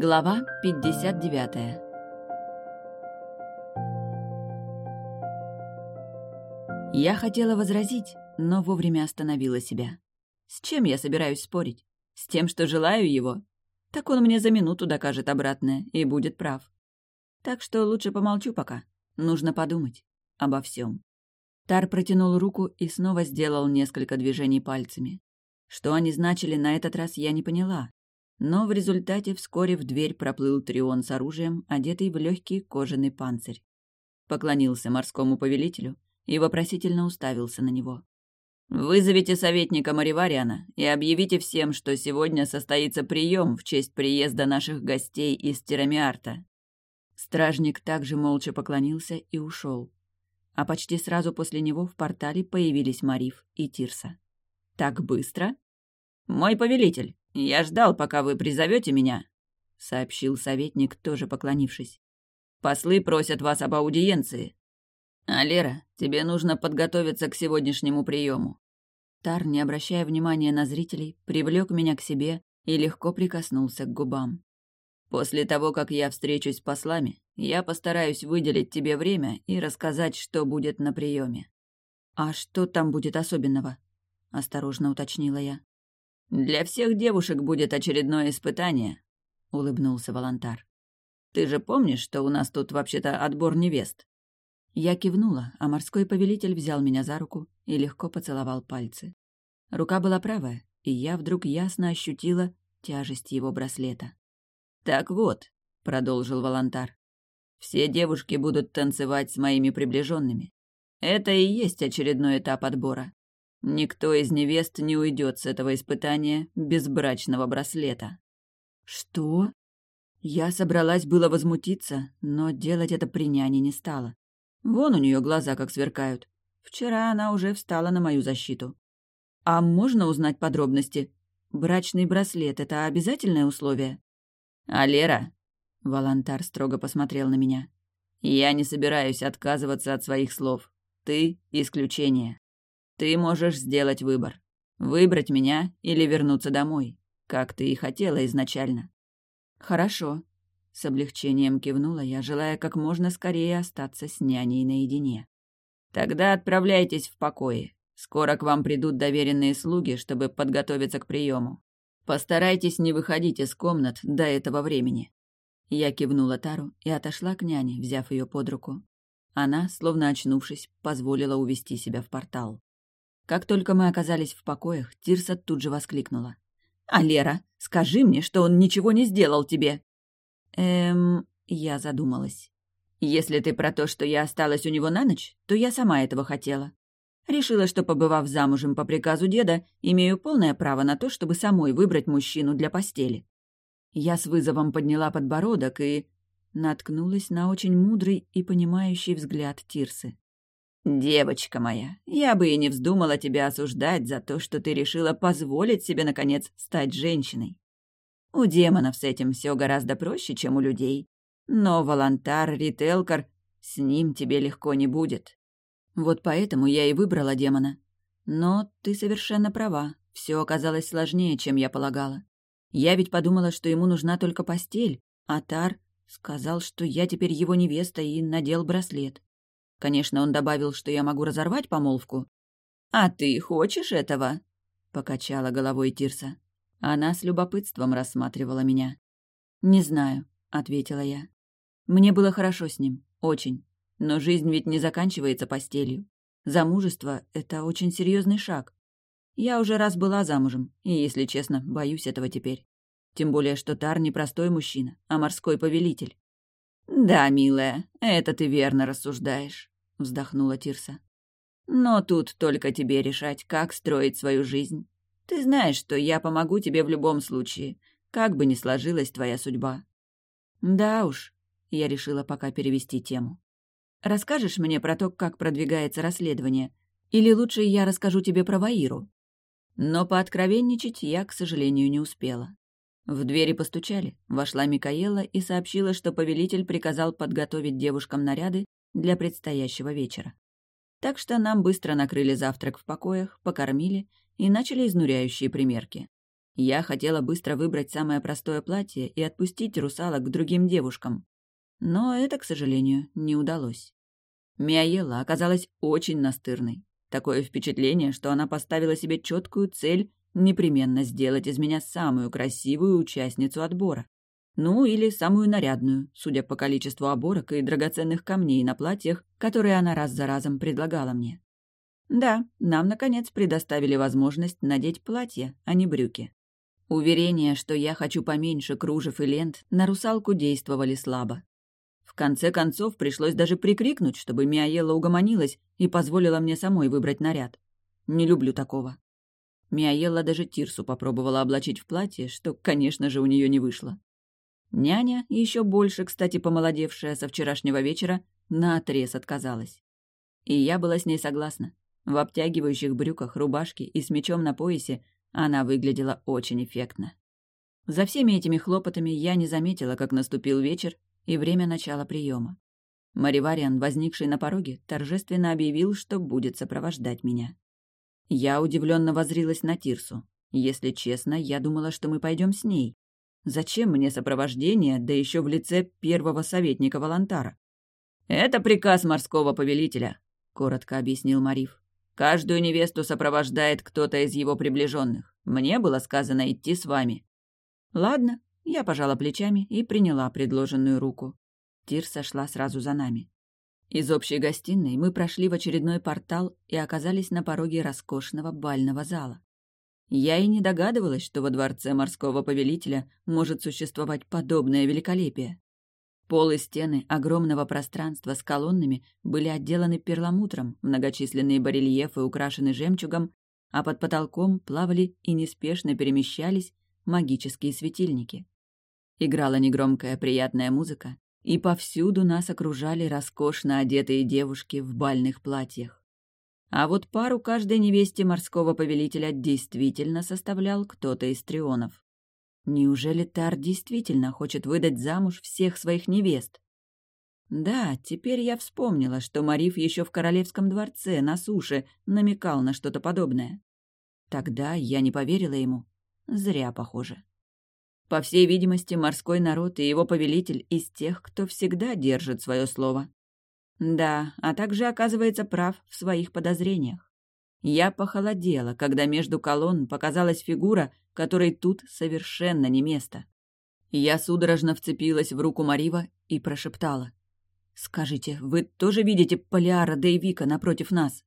Глава 59 Я хотела возразить, но вовремя остановила себя. С чем я собираюсь спорить? С тем, что желаю его? Так он мне за минуту докажет обратное и будет прав. Так что лучше помолчу пока. Нужно подумать обо всем. Тар протянул руку и снова сделал несколько движений пальцами. Что они значили на этот раз, я не поняла. Но в результате вскоре в дверь проплыл Трион с оружием, одетый в легкий кожаный панцирь. Поклонился морскому повелителю и вопросительно уставился на него. «Вызовите советника Маривариана и объявите всем, что сегодня состоится прием в честь приезда наших гостей из Тирамиарта». Стражник также молча поклонился и ушел. А почти сразу после него в портале появились Мариф и Тирса. «Так быстро?» «Мой повелитель, я ждал, пока вы призовете меня», — сообщил советник, тоже поклонившись. «Послы просят вас об аудиенции». «Алера, тебе нужно подготовиться к сегодняшнему приему». Тар, не обращая внимания на зрителей, привлек меня к себе и легко прикоснулся к губам. «После того, как я встречусь с послами, я постараюсь выделить тебе время и рассказать, что будет на приеме». «А что там будет особенного?» — осторожно уточнила я. «Для всех девушек будет очередное испытание», — улыбнулся Волонтар. «Ты же помнишь, что у нас тут вообще-то отбор невест?» Я кивнула, а морской повелитель взял меня за руку и легко поцеловал пальцы. Рука была правая, и я вдруг ясно ощутила тяжесть его браслета. «Так вот», — продолжил Волонтар, — «все девушки будут танцевать с моими приближенными. Это и есть очередной этап отбора. Никто из невест не уйдет с этого испытания без брачного браслета. Что? Я собралась было возмутиться, но делать это при няне не стала. Вон у нее глаза как сверкают. Вчера она уже встала на мою защиту. А можно узнать подробности? Брачный браслет — это обязательное условие? А Лера? Волонтар строго посмотрел на меня. Я не собираюсь отказываться от своих слов. Ты — исключение. Ты можешь сделать выбор. Выбрать меня или вернуться домой, как ты и хотела изначально. Хорошо. С облегчением кивнула я, желая как можно скорее остаться с няней наедине. Тогда отправляйтесь в покое. Скоро к вам придут доверенные слуги, чтобы подготовиться к приему. Постарайтесь не выходить из комнат до этого времени. Я кивнула Тару и отошла к няне, взяв ее под руку. Она, словно очнувшись, позволила увести себя в портал. Как только мы оказались в покоях, Тирса тут же воскликнула. «А Лера, скажи мне, что он ничего не сделал тебе!» «Эм...» — я задумалась. «Если ты про то, что я осталась у него на ночь, то я сама этого хотела. Решила, что, побывав замужем по приказу деда, имею полное право на то, чтобы самой выбрать мужчину для постели. Я с вызовом подняла подбородок и... наткнулась на очень мудрый и понимающий взгляд Тирсы. «Девочка моя, я бы и не вздумала тебя осуждать за то, что ты решила позволить себе, наконец, стать женщиной. У демонов с этим все гораздо проще, чем у людей. Но волонтар, рителкар, с ним тебе легко не будет. Вот поэтому я и выбрала демона. Но ты совершенно права, все оказалось сложнее, чем я полагала. Я ведь подумала, что ему нужна только постель, а Тар сказал, что я теперь его невеста и надел браслет. Конечно, он добавил, что я могу разорвать помолвку. «А ты хочешь этого?» — покачала головой Тирса. Она с любопытством рассматривала меня. «Не знаю», — ответила я. «Мне было хорошо с ним, очень. Но жизнь ведь не заканчивается постелью. Замужество — это очень серьезный шаг. Я уже раз была замужем, и, если честно, боюсь этого теперь. Тем более, что Тар не простой мужчина, а морской повелитель. «Да, милая, это ты верно рассуждаешь», — вздохнула Тирса. «Но тут только тебе решать, как строить свою жизнь. Ты знаешь, что я помогу тебе в любом случае, как бы ни сложилась твоя судьба». «Да уж», — я решила пока перевести тему. «Расскажешь мне про то, как продвигается расследование? Или лучше я расскажу тебе про Ваиру?» Но пооткровенничать я, к сожалению, не успела. В двери постучали. Вошла Микаела и сообщила, что повелитель приказал подготовить девушкам наряды для предстоящего вечера. Так что нам быстро накрыли завтрак в покоях, покормили и начали изнуряющие примерки. Я хотела быстро выбрать самое простое платье и отпустить русалок к другим девушкам. Но это, к сожалению, не удалось. Миаела оказалась очень настырной. Такое впечатление, что она поставила себе четкую цель непременно сделать из меня самую красивую участницу отбора. Ну, или самую нарядную, судя по количеству оборок и драгоценных камней на платьях, которые она раз за разом предлагала мне. Да, нам, наконец, предоставили возможность надеть платье, а не брюки. Уверения, что я хочу поменьше кружев и лент, на русалку действовали слабо. В конце концов, пришлось даже прикрикнуть, чтобы Миаела угомонилась и позволила мне самой выбрать наряд. Не люблю такого. Миаелла даже Тирсу попробовала облачить в платье, что, конечно же, у нее не вышло. Няня, еще больше, кстати, помолодевшая со вчерашнего вечера, наотрез отказалась. И я была с ней согласна. В обтягивающих брюках, рубашке и с мечом на поясе она выглядела очень эффектно. За всеми этими хлопотами я не заметила, как наступил вечер и время начала приема. Маривариан, возникший на пороге, торжественно объявил, что будет сопровождать меня. Я удивленно возрилась на Тирсу. Если честно, я думала, что мы пойдем с ней. Зачем мне сопровождение, да еще в лице первого советника Волонтара? «Это приказ морского повелителя», — коротко объяснил Мариф. «Каждую невесту сопровождает кто-то из его приближенных. Мне было сказано идти с вами». «Ладно», — я пожала плечами и приняла предложенную руку. Тир сошла сразу за нами. Из общей гостиной мы прошли в очередной портал и оказались на пороге роскошного бального зала. Я и не догадывалась, что во дворце морского повелителя может существовать подобное великолепие. Пол и стены огромного пространства с колоннами были отделаны перламутром, многочисленные барельефы украшены жемчугом, а под потолком плавали и неспешно перемещались магические светильники. Играла негромкая приятная музыка, и повсюду нас окружали роскошно одетые девушки в бальных платьях. А вот пару каждой невесте морского повелителя действительно составлял кто-то из трионов. Неужели Тар действительно хочет выдать замуж всех своих невест? Да, теперь я вспомнила, что Мариф еще в королевском дворце на суше намекал на что-то подобное. Тогда я не поверила ему. Зря, похоже. По всей видимости, морской народ и его повелитель из тех, кто всегда держит свое слово. Да, а также оказывается прав в своих подозрениях. Я похолодела, когда между колонн показалась фигура, которой тут совершенно не место. Я судорожно вцепилась в руку Марива и прошептала. «Скажите, вы тоже видите Полиара Дейвика напротив нас?»